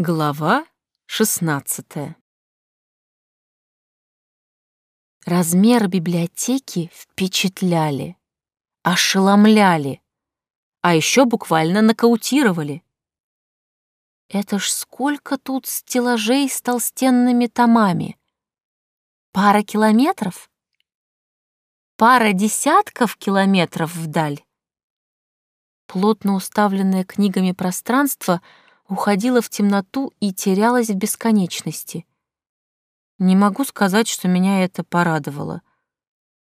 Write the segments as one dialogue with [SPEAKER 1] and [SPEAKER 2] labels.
[SPEAKER 1] Глава 16 Размеры библиотеки впечатляли, ошеломляли, а еще буквально нокаутировали. Это ж сколько тут стеллажей с толстенными томами? Пара километров? Пара десятков километров вдаль? Плотно уставленное книгами пространство — уходила в темноту и терялась в бесконечности. Не могу сказать, что меня это порадовало.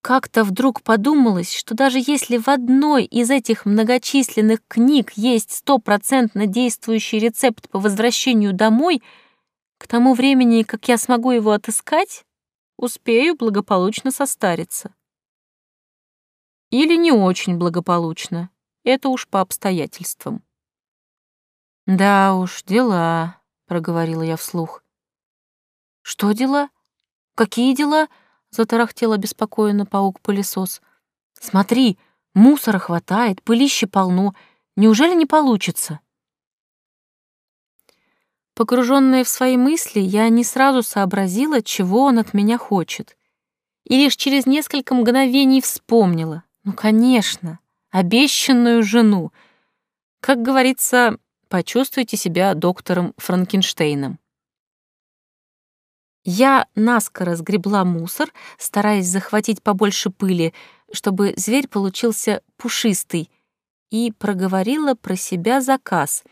[SPEAKER 1] Как-то вдруг подумалось, что даже если в одной из этих многочисленных книг есть стопроцентно действующий рецепт по возвращению домой, к тому времени, как я смогу его отыскать, успею благополучно состариться. Или не очень благополучно, это уж по обстоятельствам. «Да уж, дела», — проговорила я вслух. «Что дела? Какие дела?» — затарахтел обеспокоенно паук-пылесос. «Смотри, мусора хватает, пылище полно. Неужели не получится?» Погруженная в свои мысли, я не сразу сообразила, чего он от меня хочет. И лишь через несколько мгновений вспомнила. Ну, конечно, обещанную жену. Как говорится, почувствуйте себя доктором Франкенштейном. Я наскоро сгребла мусор, стараясь захватить побольше пыли, чтобы зверь получился пушистый, и проговорила про себя заказ,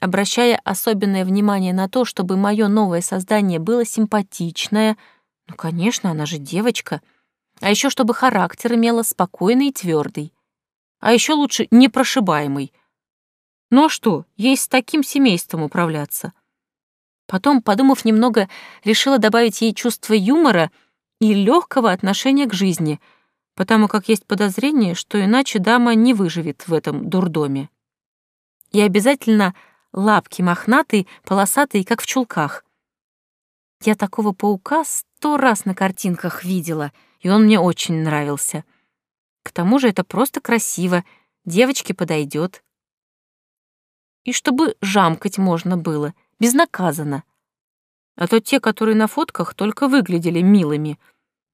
[SPEAKER 1] обращая особенное внимание на то, чтобы мое новое создание было симпатичное. Ну, конечно, она же девочка. А еще чтобы характер имела спокойный и твердый. А еще лучше непрошибаемый — ну а что, ей с таким семейством управляться? Потом, подумав немного, решила добавить ей чувство юмора и легкого отношения к жизни, потому как есть подозрение, что иначе дама не выживет в этом дурдоме. И обязательно лапки мохнатые, полосатые, как в чулках. Я такого паука сто раз на картинках видела, и он мне очень нравился. К тому же это просто красиво, девочке подойдет и чтобы жамкать можно было, безнаказанно. А то те, которые на фотках, только выглядели милыми.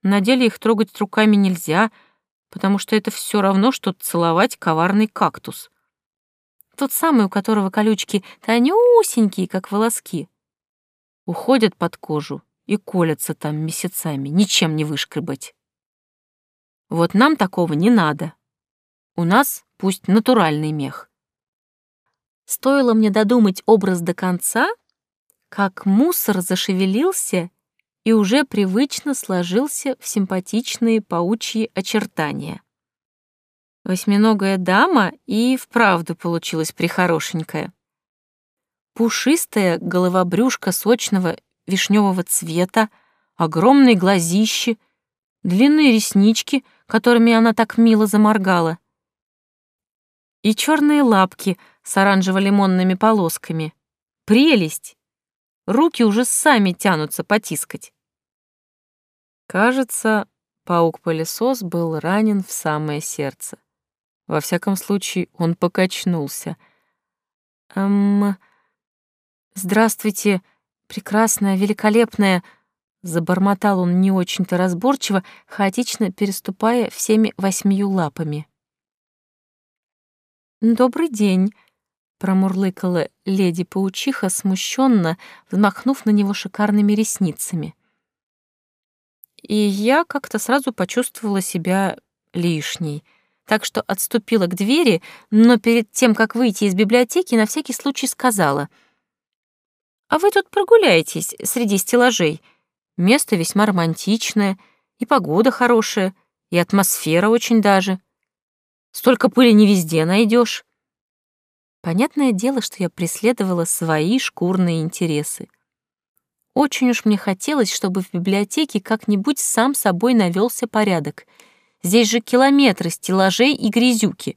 [SPEAKER 1] На деле их трогать руками нельзя, потому что это все равно, что целовать коварный кактус. Тот самый, у которого колючки тонюсенькие, как волоски. Уходят под кожу и колятся там месяцами, ничем не вышкребать. Вот нам такого не надо. У нас пусть натуральный мех. Стоило мне додумать образ до конца, как мусор зашевелился и уже привычно сложился в симпатичные паучьи очертания. Восьминогая дама и вправду получилась прихорошенькая. Пушистая головобрюшка сочного вишневого цвета, огромные глазищи, длинные реснички, которыми она так мило заморгала, и черные лапки — с оранжево-лимонными полосками. Прелесть! Руки уже сами тянутся потискать. Кажется, паук-пылесос был ранен в самое сердце. Во всяком случае, он покачнулся. «Эм... Здравствуйте, прекрасная, великолепная...» Забормотал он не очень-то разборчиво, хаотично переступая всеми восьмию лапами. «Добрый день», промурлыкала леди-паучиха смущенно, взмахнув на него шикарными ресницами. И я как-то сразу почувствовала себя лишней, так что отступила к двери, но перед тем, как выйти из библиотеки, на всякий случай сказала. «А вы тут прогуляетесь среди стеллажей. Место весьма романтичное, и погода хорошая, и атмосфера очень даже. Столько пыли не везде найдешь. Понятное дело, что я преследовала свои шкурные интересы. Очень уж мне хотелось, чтобы в библиотеке как-нибудь сам собой навелся порядок. Здесь же километры стеллажей и грязюки.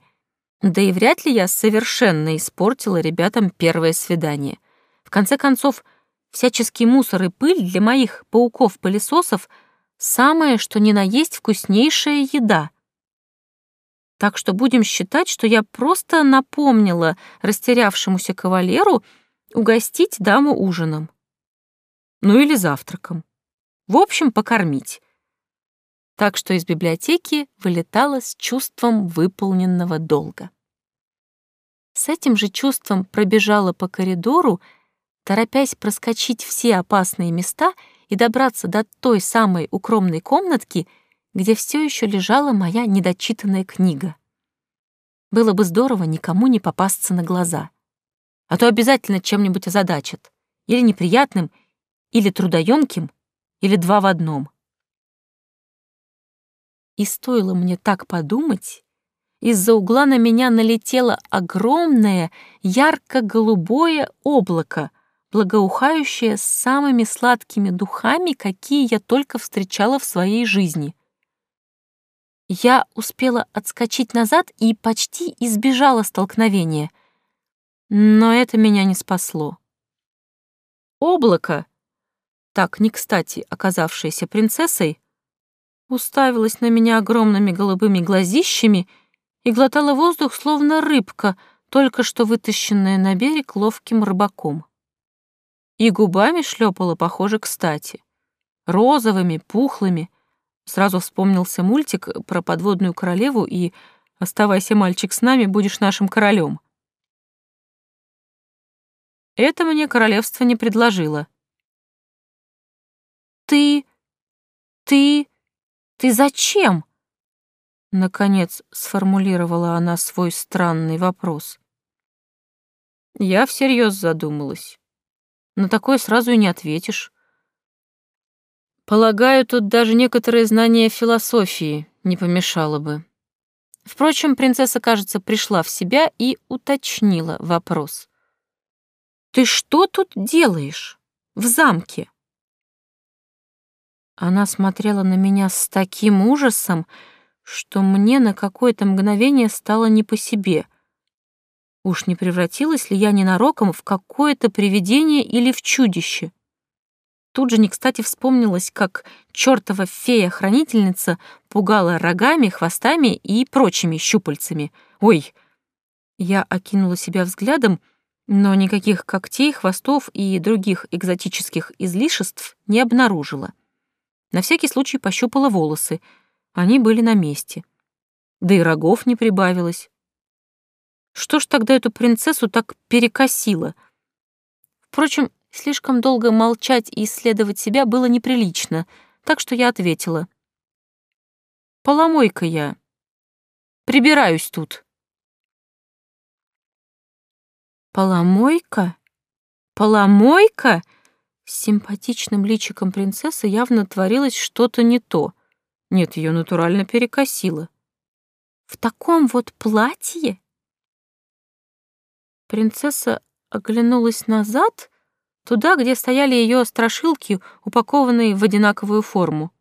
[SPEAKER 1] Да и вряд ли я совершенно испортила ребятам первое свидание. В конце концов, всяческий мусор и пыль для моих пауков-пылесосов — самое, что ни на есть вкуснейшая еда. Так что будем считать, что я просто напомнила растерявшемуся кавалеру угостить даму ужином. Ну или завтраком. В общем, покормить. Так что из библиотеки вылетала с чувством выполненного долга. С этим же чувством пробежала по коридору, торопясь проскочить все опасные места и добраться до той самой укромной комнатки, где все еще лежала моя недочитанная книга. Было бы здорово никому не попасться на глаза. А то обязательно чем-нибудь озадачат. Или неприятным, или трудоемким, или два в одном. И стоило мне так подумать, из-за угла на меня налетело огромное ярко-голубое облако, благоухающее самыми сладкими духами, какие я только встречала в своей жизни. Я успела отскочить назад и почти избежала столкновения. Но это меня не спасло. Облако, так не кстати оказавшееся принцессой, уставилась на меня огромными голубыми глазищами и глотала воздух, словно рыбка, только что вытащенная на берег ловким рыбаком. И губами шлепала, похоже, кстати. Розовыми, пухлыми. Сразу вспомнился мультик про подводную королеву и «Оставайся, мальчик, с нами, будешь нашим королем». Это мне королевство не предложило. «Ты... ты...» Ты зачем?» Наконец сформулировала она свой странный вопрос. Я всерьез задумалась. На такое сразу и не ответишь. Полагаю, тут даже некоторое знание философии не помешало бы. Впрочем, принцесса, кажется, пришла в себя и уточнила вопрос. «Ты что тут делаешь? В замке?» Она смотрела на меня с таким ужасом, что мне на какое-то мгновение стало не по себе. Уж не превратилась ли я ненароком в какое-то привидение или в чудище? Тут же не кстати вспомнилось, как чертова фея-хранительница пугала рогами, хвостами и прочими щупальцами. Ой! Я окинула себя взглядом, но никаких когтей, хвостов и других экзотических излишеств не обнаружила. На всякий случай пощупала волосы. Они были на месте. Да и рогов не прибавилось. Что ж тогда эту принцессу так перекосило? Впрочем, слишком долго молчать и исследовать себя было неприлично, так что я ответила. «Поломойка я. Прибираюсь тут». «Поломойка? Поломойка?» С симпатичным личиком принцессы явно творилось что-то не то. Нет, ее натурально перекосило. «В таком вот платье?» Принцесса оглянулась назад, туда, где стояли ее страшилки, упакованные в одинаковую форму.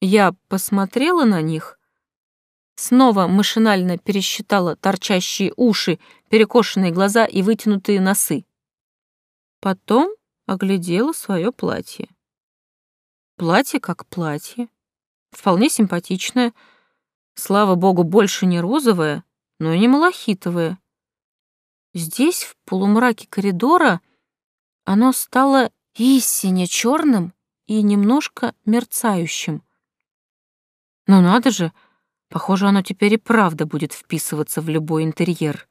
[SPEAKER 1] Я посмотрела на них, снова машинально пересчитала торчащие уши, перекошенные глаза и вытянутые носы. Потом оглядела свое платье. Платье как платье. Вполне симпатичное. Слава богу, больше не розовое, но и не малахитовое. Здесь, в полумраке коридора, оно стало истинно черным и немножко мерцающим. Но надо же, похоже, оно теперь и правда будет вписываться в любой интерьер.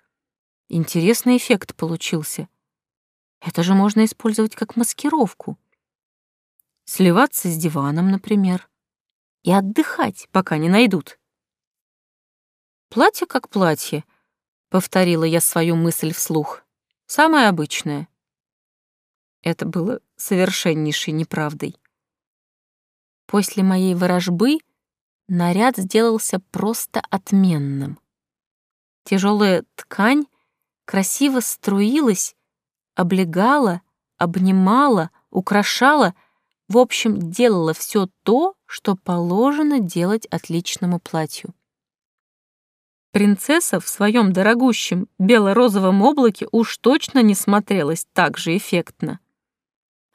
[SPEAKER 1] Интересный эффект получился. Это же можно использовать как маскировку. Сливаться с диваном, например, и отдыхать, пока не найдут. Платье как платье, повторила я свою мысль вслух. Самое обычное. Это было совершеннейшей неправдой. После моей ворожбы наряд сделался просто отменным. Тяжелая ткань красиво струилась облегала, обнимала, украшала, в общем, делала все то, что положено делать отличному платью. Принцесса в своем дорогущем бело-розовом облаке уж точно не смотрелась так же эффектно.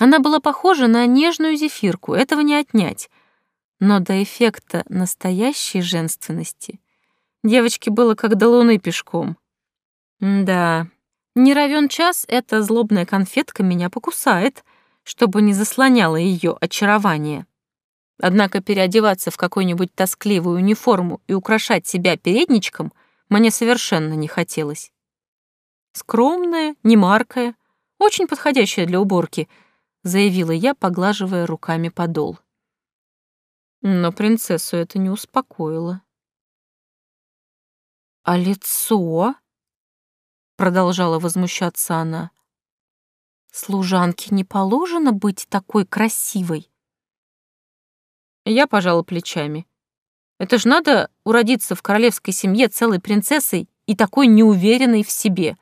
[SPEAKER 1] Она была похожа на нежную зефирку, этого не отнять, но до эффекта настоящей женственности девочке было как до луны пешком. Да, Не равен час эта злобная конфетка меня покусает, чтобы не заслоняла ее очарование. Однако переодеваться в какую-нибудь тоскливую униформу и украшать себя передничком мне совершенно не хотелось. Скромная, немаркая, очень подходящая для уборки, заявила я, поглаживая руками подол. Но принцессу это не успокоило. «А лицо?» — продолжала возмущаться она. «Служанке не положено быть такой красивой». Я пожала плечами. Это ж надо уродиться в королевской семье целой принцессой и такой неуверенной в себе.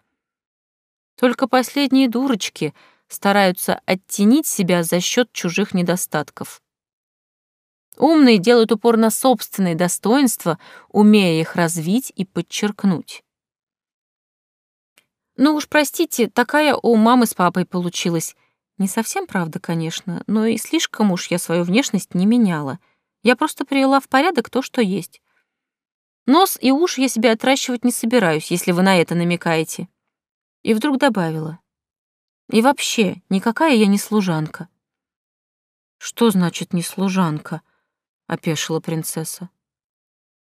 [SPEAKER 1] Только последние дурочки стараются оттенить себя за счет чужих недостатков. Умные делают упор на собственные достоинства, умея их развить и подчеркнуть. Ну уж простите, такая у мамы с папой получилась. Не совсем правда, конечно, но и слишком уж я свою внешность не меняла. Я просто привела в порядок то, что есть. Нос и уши я себе отращивать не собираюсь, если вы на это намекаете. И вдруг добавила. И вообще, никакая я не служанка. Что значит не служанка? опешила принцесса.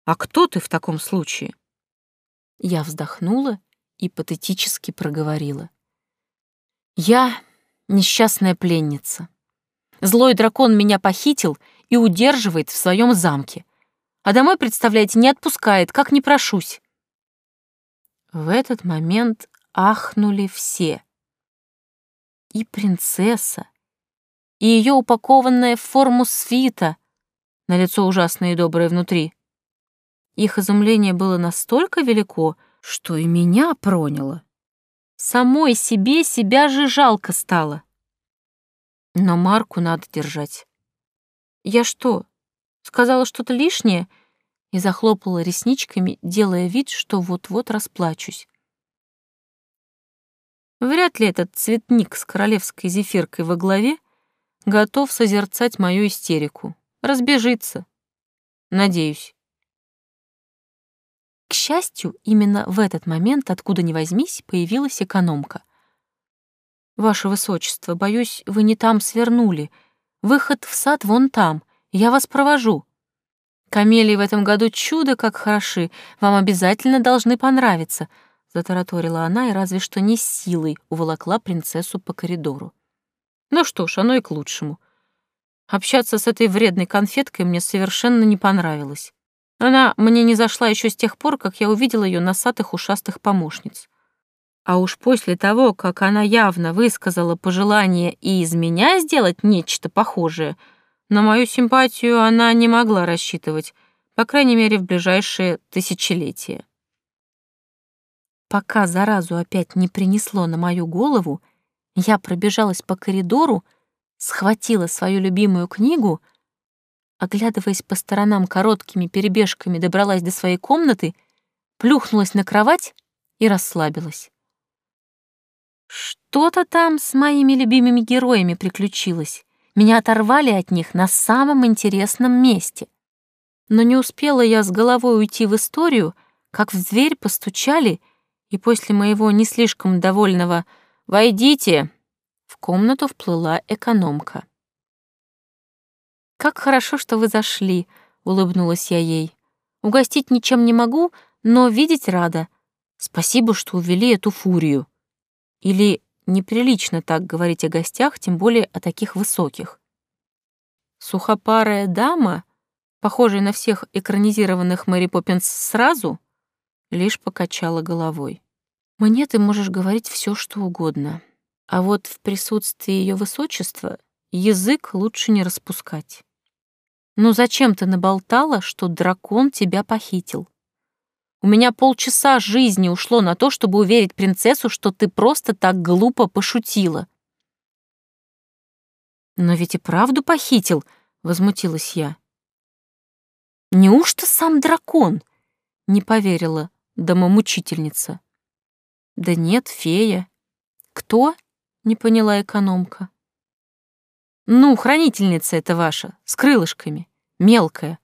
[SPEAKER 1] А кто ты в таком случае? Я вздохнула и патетически проговорила. Я несчастная пленница. Злой дракон меня похитил и удерживает в своем замке. А домой, представляете, не отпускает, как не прошусь. В этот момент ахнули все. И принцесса, и ее упакованная в форму свита, на лицо ужасное и доброе внутри. Их изумление было настолько велико, что и меня проняло. Самой себе себя же жалко стало. Но Марку надо держать. Я что, сказала что-то лишнее? И захлопала ресничками, делая вид, что вот-вот расплачусь. Вряд ли этот цветник с королевской зефиркой во главе готов созерцать мою истерику. Разбежится. Надеюсь. К счастью, именно в этот момент, откуда ни возьмись, появилась экономка. «Ваше Высочество, боюсь, вы не там свернули. Выход в сад вон там. Я вас провожу. Камелии в этом году чудо как хороши. Вам обязательно должны понравиться», — затараторила она и разве что не силой уволокла принцессу по коридору. Ну что ж, оно и к лучшему. Общаться с этой вредной конфеткой мне совершенно не понравилось. Она мне не зашла еще с тех пор, как я увидела ее носатых ушастых помощниц. А уж после того, как она явно высказала пожелание и из меня сделать нечто похожее, на мою симпатию она не могла рассчитывать, по крайней мере, в ближайшие тысячелетия. Пока заразу опять не принесло на мою голову, я пробежалась по коридору, схватила свою любимую книгу — оглядываясь по сторонам короткими перебежками, добралась до своей комнаты, плюхнулась на кровать и расслабилась. Что-то там с моими любимыми героями приключилось. Меня оторвали от них на самом интересном месте. Но не успела я с головой уйти в историю, как в дверь постучали, и после моего не слишком довольного «Войдите!» в комнату вплыла экономка. «Как хорошо, что вы зашли», — улыбнулась я ей. «Угостить ничем не могу, но видеть рада. Спасибо, что увели эту фурию». Или неприлично так говорить о гостях, тем более о таких высоких. Сухопарая дама, похожая на всех экранизированных Мэри Поппинс сразу, лишь покачала головой. «Мне ты можешь говорить все, что угодно, а вот в присутствии ее высочества язык лучше не распускать. Ну зачем ты наболтала, что дракон тебя похитил? У меня полчаса жизни ушло на то, чтобы уверить принцессу, что ты просто так глупо пошутила. Но ведь и правду похитил, возмутилась я. Неужто сам дракон? Не поверила домомучительница. Да нет, фея. Кто? Не поняла экономка. Ну, хранительница это ваша, с крылышками, мелкая.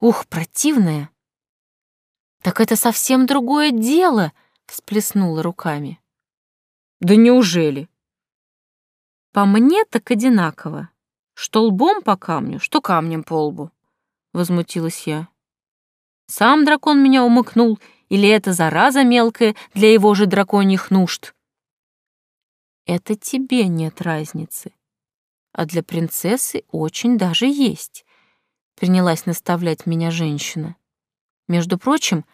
[SPEAKER 1] Ух, противная. Так это совсем другое дело, всплеснула руками.
[SPEAKER 2] Да неужели?
[SPEAKER 1] По мне так одинаково. Что лбом по камню, что камнем по лбу. Возмутилась я. Сам дракон меня умыкнул, или это зараза мелкая для его же драконьих нужд? Это тебе нет разницы. А для принцессы очень даже есть. Принялась наставлять меня женщина. Между прочим,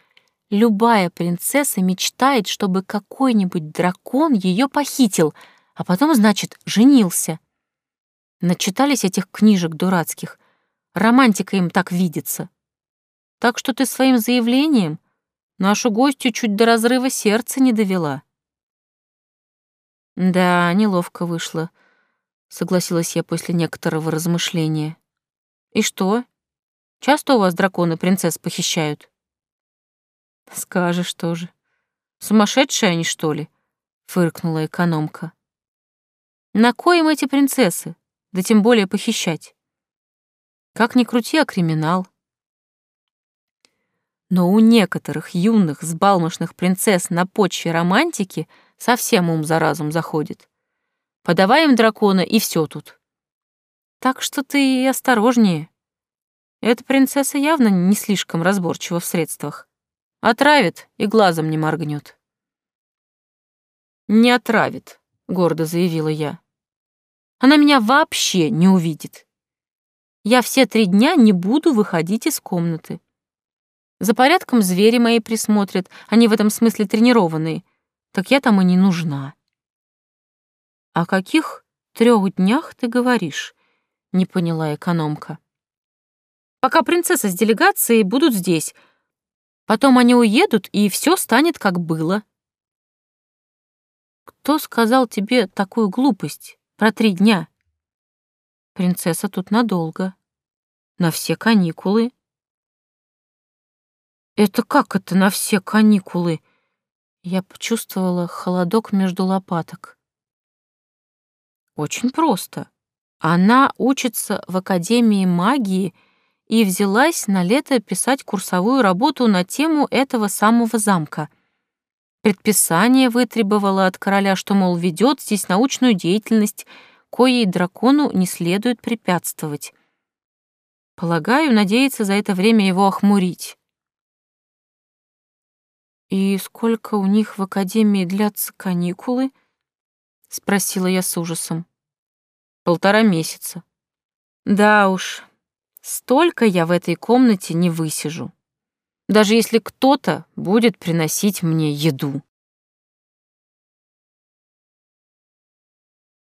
[SPEAKER 1] любая принцесса мечтает, чтобы какой-нибудь дракон ее похитил — а потом, значит, женился. Начитались этих книжек дурацких. Романтика им так видится. Так что ты своим заявлением нашу гостью чуть до разрыва сердца не довела. Да, неловко вышло, согласилась я после некоторого размышления. И что? Часто у вас драконы принцесс похищают? Скажешь тоже. Сумасшедшие они, что ли? фыркнула экономка. На коем эти принцессы? Да тем более похищать. Как ни крути, а криминал. Но у некоторых юных, сбалмошных принцесс на почве романтики совсем ум за разум заходит. Подавай им дракона, и все тут. Так что ты и осторожнее. Эта принцесса явно не слишком разборчива в средствах. Отравит и глазом не моргнет.
[SPEAKER 2] «Не отравит», гордо заявила я.
[SPEAKER 1] Она меня вообще не увидит. Я все три дня не буду выходить из комнаты. За порядком звери мои присмотрят, они в этом смысле тренированные. Так я там и не нужна. О каких трех днях ты говоришь? Не поняла экономка. Пока принцесса с делегацией будут здесь. Потом они уедут, и все станет как было. Кто сказал тебе такую глупость про три дня? Принцесса тут надолго. На все каникулы. Это как это на все каникулы? Я почувствовала холодок между лопаток. Очень просто. Она учится в Академии магии и взялась на лето писать курсовую работу на тему этого самого замка — Предписание вытребовало от короля, что, мол, ведет здесь научную деятельность, коей дракону не следует препятствовать. Полагаю, надеется за это время его охмурить. «И сколько у них в академии длятся каникулы?» — спросила я с ужасом.
[SPEAKER 2] «Полтора месяца».
[SPEAKER 1] «Да уж, столько я в этой комнате не высижу» даже если кто-то будет приносить мне еду.